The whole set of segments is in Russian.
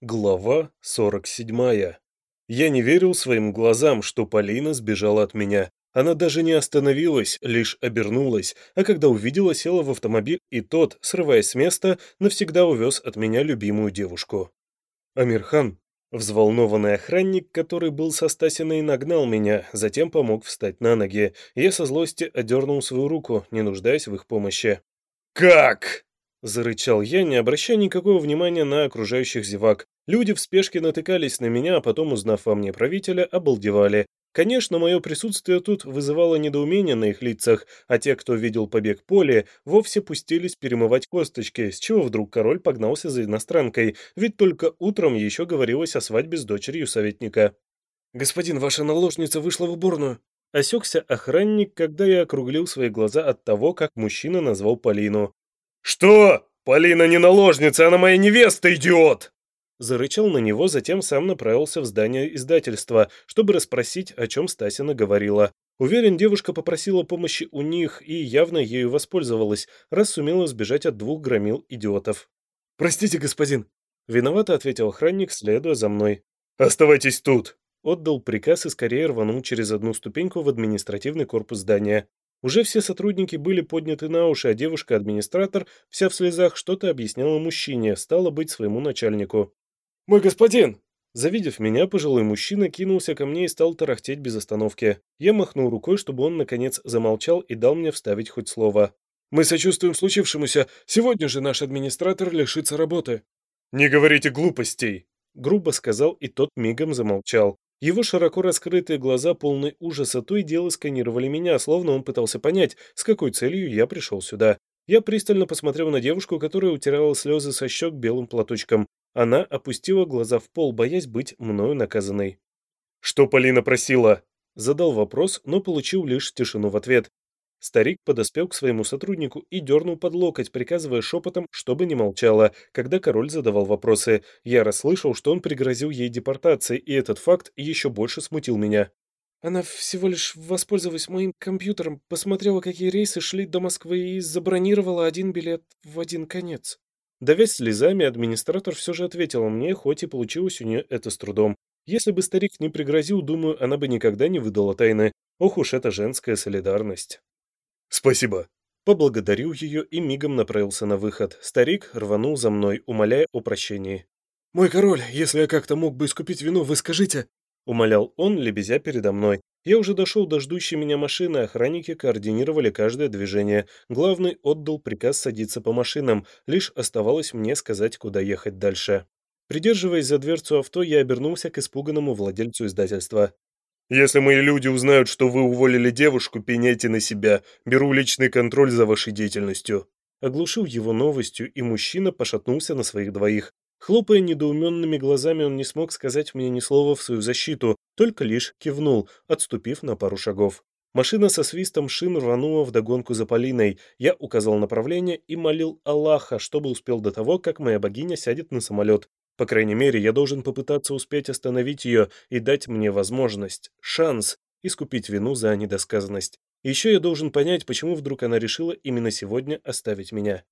Глава 47. Я не верил своим глазам, что Полина сбежала от меня. Она даже не остановилась, лишь обернулась, а когда увидела, села в автомобиль, и тот, срываясь с места, навсегда увез от меня любимую девушку. Амирхан, взволнованный охранник, который был со Стасиной, нагнал меня, затем помог встать на ноги. Я со злости одернул свою руку, не нуждаясь в их помощи. «Как?» Зарычал я, не обращая никакого внимания на окружающих зевак. Люди в спешке натыкались на меня, а потом, узнав во мне правителя, обалдевали. Конечно, мое присутствие тут вызывало недоумение на их лицах, а те, кто видел побег Поли, вовсе пустились перемывать косточки, с чего вдруг король погнался за иностранкой, ведь только утром еще говорилось о свадьбе с дочерью советника. «Господин, ваша наложница вышла в уборную», Осекся охранник, когда я округлил свои глаза от того, как мужчина назвал Полину. «Что? Полина не наложница, она моя невеста, идиот!» Зарычал на него, затем сам направился в здание издательства, чтобы расспросить, о чем Стасина говорила. Уверен, девушка попросила помощи у них и явно ею воспользовалась, раз сумела сбежать от двух громил идиотов. «Простите, господин!» Виновато ответил охранник, следуя за мной. «Оставайтесь тут!» Отдал приказ и скорее рванул через одну ступеньку в административный корпус здания. Уже все сотрудники были подняты на уши, а девушка-администратор, вся в слезах, что-то объясняла мужчине, стало быть своему начальнику. «Мой господин!» Завидев меня, пожилой мужчина кинулся ко мне и стал тарахтеть без остановки. Я махнул рукой, чтобы он, наконец, замолчал и дал мне вставить хоть слово. «Мы сочувствуем случившемуся. Сегодня же наш администратор лишится работы». «Не говорите глупостей!» Грубо сказал, и тот мигом замолчал. Его широко раскрытые глаза, полные ужаса, то и дело сканировали меня, словно он пытался понять, с какой целью я пришел сюда. Я пристально посмотрел на девушку, которая утирала слезы со щек белым платочком. Она опустила глаза в пол, боясь быть мною наказанной. «Что Полина просила?» Задал вопрос, но получил лишь тишину в ответ. Старик подоспел к своему сотруднику и дернул под локоть, приказывая шепотом, чтобы не молчала, когда король задавал вопросы. Я расслышал, что он пригрозил ей депортацией, и этот факт еще больше смутил меня. Она всего лишь воспользовалась моим компьютером, посмотрела, какие рейсы шли до Москвы и забронировала один билет в один конец. Давясь слезами, администратор все же ответила мне, хоть и получилось у нее это с трудом. Если бы старик не пригрозил, думаю, она бы никогда не выдала тайны. Ох уж эта женская солидарность. «Спасибо». Поблагодарил ее и мигом направился на выход. Старик рванул за мной, умоляя о прощении. «Мой король, если я как-то мог бы искупить вину, вы скажите!» Умолял он, лебезя передо мной. Я уже дошел до ждущей меня машины, охранники координировали каждое движение. Главный отдал приказ садиться по машинам, лишь оставалось мне сказать, куда ехать дальше. Придерживаясь за дверцу авто, я обернулся к испуганному владельцу издательства. Если мои люди узнают, что вы уволили девушку, пеняйте на себя. Беру личный контроль за вашей деятельностью». Оглушил его новостью, и мужчина пошатнулся на своих двоих. Хлопая недоуменными глазами, он не смог сказать мне ни слова в свою защиту, только лишь кивнул, отступив на пару шагов. Машина со свистом шин рванула вдогонку за Полиной. Я указал направление и молил Аллаха, чтобы успел до того, как моя богиня сядет на самолет. По крайней мере, я должен попытаться успеть остановить ее и дать мне возможность, шанс искупить вину за недосказанность. Еще я должен понять, почему вдруг она решила именно сегодня оставить меня.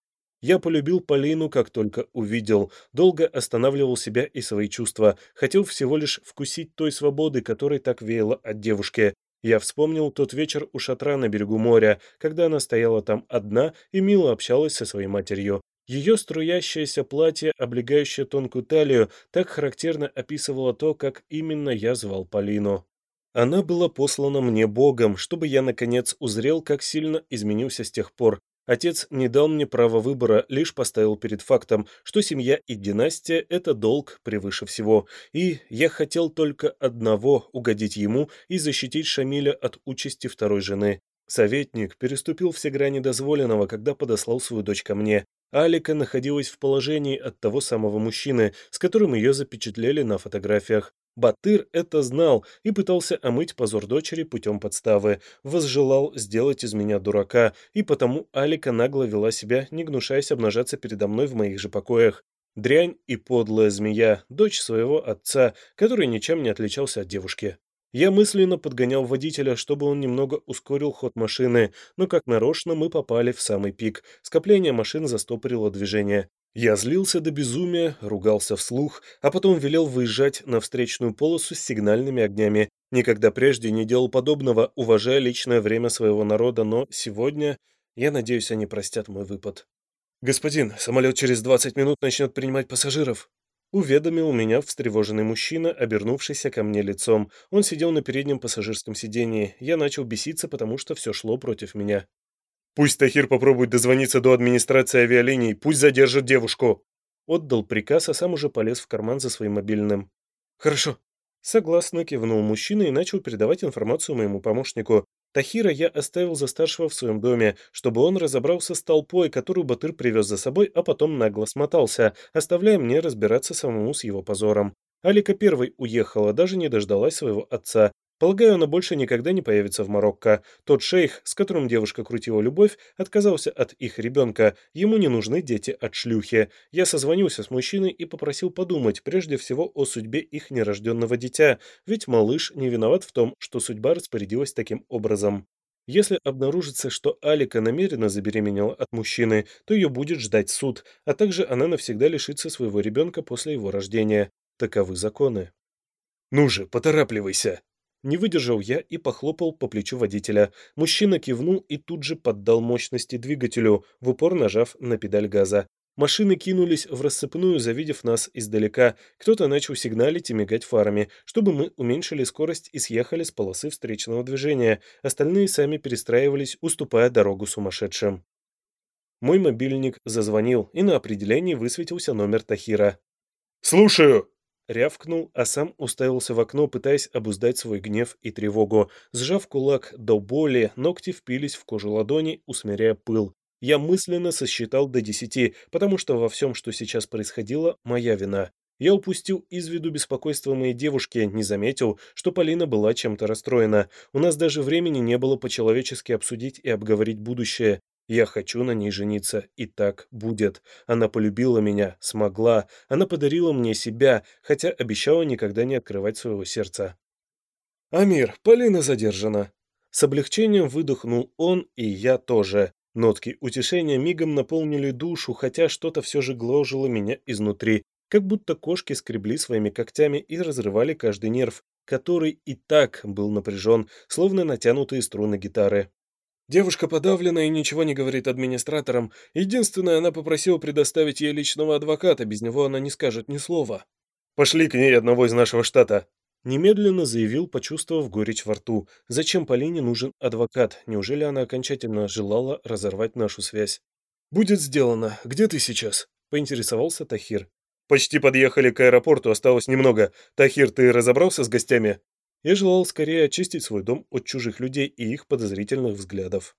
Я полюбил Полину, как только увидел, долго останавливал себя и свои чувства, хотел всего лишь вкусить той свободы, которой так веяло от девушки. Я вспомнил тот вечер у шатра на берегу моря, когда она стояла там одна и мило общалась со своей матерью. Ее струящееся платье, облегающее тонкую талию, так характерно описывало то, как именно я звал Полину. Она была послана мне Богом, чтобы я, наконец, узрел, как сильно изменился с тех пор. Отец не дал мне права выбора, лишь поставил перед фактом, что семья и династия – это долг превыше всего. И я хотел только одного – угодить ему и защитить Шамиля от участи второй жены. Советник переступил все грани дозволенного, когда подослал свою дочь ко мне. Алика находилась в положении от того самого мужчины, с которым ее запечатлели на фотографиях. Батыр это знал и пытался омыть позор дочери путем подставы, возжелал сделать из меня дурака, и потому Алика нагло вела себя, не гнушаясь обнажаться передо мной в моих же покоях. Дрянь и подлая змея, дочь своего отца, который ничем не отличался от девушки. Я мысленно подгонял водителя, чтобы он немного ускорил ход машины, но как нарочно мы попали в самый пик. Скопление машин застопорило движение. Я злился до безумия, ругался вслух, а потом велел выезжать на встречную полосу с сигнальными огнями. Никогда прежде не делал подобного, уважая личное время своего народа, но сегодня, я надеюсь, они простят мой выпад. «Господин, самолет через 20 минут начнет принимать пассажиров», уведомил меня встревоженный мужчина, обернувшийся ко мне лицом. Он сидел на переднем пассажирском сидении. Я начал беситься, потому что все шло против меня. Пусть Тахир попробует дозвониться до администрации авиалиний, пусть задержит девушку. Отдал приказ, а сам уже полез в карман за своим мобильным. Хорошо. Согласно кивнул мужчина и начал передавать информацию моему помощнику. Тахира я оставил за старшего в своем доме, чтобы он разобрался с толпой, которую Батыр привез за собой, а потом нагло смотался, оставляя мне разбираться самому с его позором. Алика первой уехала, даже не дождалась своего отца. Полагаю, она больше никогда не появится в Марокко. Тот шейх, с которым девушка крутила любовь, отказался от их ребенка. Ему не нужны дети от шлюхи. Я созвонился с мужчиной и попросил подумать прежде всего о судьбе их нерожденного дитя, ведь малыш не виноват в том, что судьба распорядилась таким образом. Если обнаружится, что Алика намеренно забеременела от мужчины, то ее будет ждать суд, а также она навсегда лишится своего ребенка после его рождения. Таковы законы. «Ну же, поторапливайся!» Не выдержал я и похлопал по плечу водителя. Мужчина кивнул и тут же поддал мощности двигателю, в упор нажав на педаль газа. Машины кинулись в рассыпную, завидев нас издалека. Кто-то начал сигналить и мигать фарами, чтобы мы уменьшили скорость и съехали с полосы встречного движения. Остальные сами перестраивались, уступая дорогу сумасшедшим. Мой мобильник зазвонил, и на определении высветился номер Тахира. «Слушаю!» Рявкнул, а сам уставился в окно, пытаясь обуздать свой гнев и тревогу. Сжав кулак до боли, ногти впились в кожу ладони, усмиряя пыл. Я мысленно сосчитал до десяти, потому что во всем, что сейчас происходило, моя вина. Я упустил из виду беспокойство моей девушки, не заметил, что Полина была чем-то расстроена. У нас даже времени не было по-человечески обсудить и обговорить будущее. Я хочу на ней жениться, и так будет. Она полюбила меня, смогла. Она подарила мне себя, хотя обещала никогда не открывать своего сердца. «Амир, Полина задержана». С облегчением выдохнул он, и я тоже. Нотки утешения мигом наполнили душу, хотя что-то все же гложило меня изнутри, как будто кошки скребли своими когтями и разрывали каждый нерв, который и так был напряжен, словно натянутые струны гитары. Девушка подавлена и ничего не говорит администраторам. Единственное, она попросила предоставить ей личного адвоката, без него она не скажет ни слова. «Пошли к ней одного из нашего штата», — немедленно заявил, почувствовав горечь во рту. «Зачем Полине нужен адвокат? Неужели она окончательно желала разорвать нашу связь?» «Будет сделано. Где ты сейчас?» — поинтересовался Тахир. «Почти подъехали к аэропорту, осталось немного. Тахир, ты разобрался с гостями?» Я желал скорее очистить свой дом от чужих людей и их подозрительных взглядов.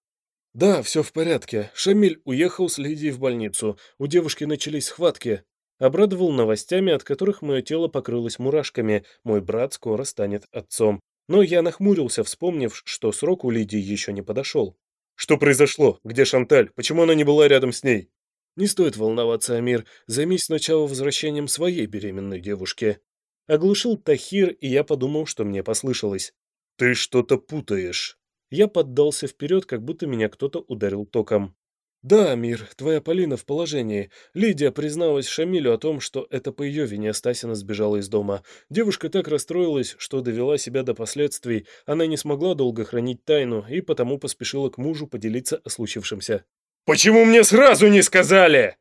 «Да, все в порядке. Шамиль уехал с Лидией в больницу. У девушки начались схватки. Обрадовал новостями, от которых мое тело покрылось мурашками. Мой брат скоро станет отцом. Но я нахмурился, вспомнив, что срок у Лидии еще не подошел. «Что произошло? Где Шанталь? Почему она не была рядом с ней?» «Не стоит волноваться, Амир. Займись сначала возвращением своей беременной девушки. Оглушил Тахир, и я подумал, что мне послышалось. «Ты что-то путаешь». Я поддался вперед, как будто меня кто-то ударил током. «Да, Мир, твоя Полина в положении. Лидия призналась Шамилю о том, что это по ее вине Стасина сбежала из дома. Девушка так расстроилась, что довела себя до последствий. Она не смогла долго хранить тайну и потому поспешила к мужу поделиться о случившемся». «Почему мне сразу не сказали?»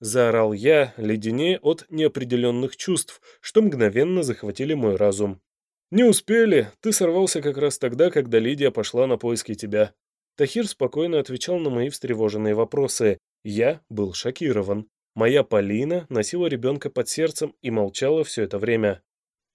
Заорал я, леденее от неопределенных чувств, что мгновенно захватили мой разум. «Не успели, ты сорвался как раз тогда, когда Лидия пошла на поиски тебя». Тахир спокойно отвечал на мои встревоженные вопросы. Я был шокирован. Моя Полина носила ребенка под сердцем и молчала все это время.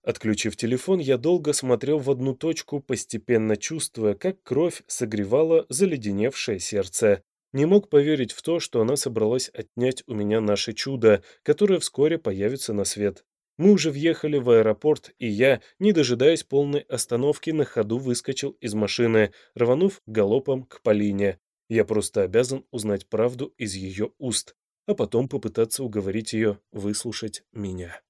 Отключив телефон, я долго смотрел в одну точку, постепенно чувствуя, как кровь согревала заледеневшее сердце. Не мог поверить в то, что она собралась отнять у меня наше чудо, которое вскоре появится на свет. Мы уже въехали в аэропорт, и я, не дожидаясь полной остановки, на ходу выскочил из машины, рванув галопом к Полине. Я просто обязан узнать правду из ее уст, а потом попытаться уговорить ее выслушать меня.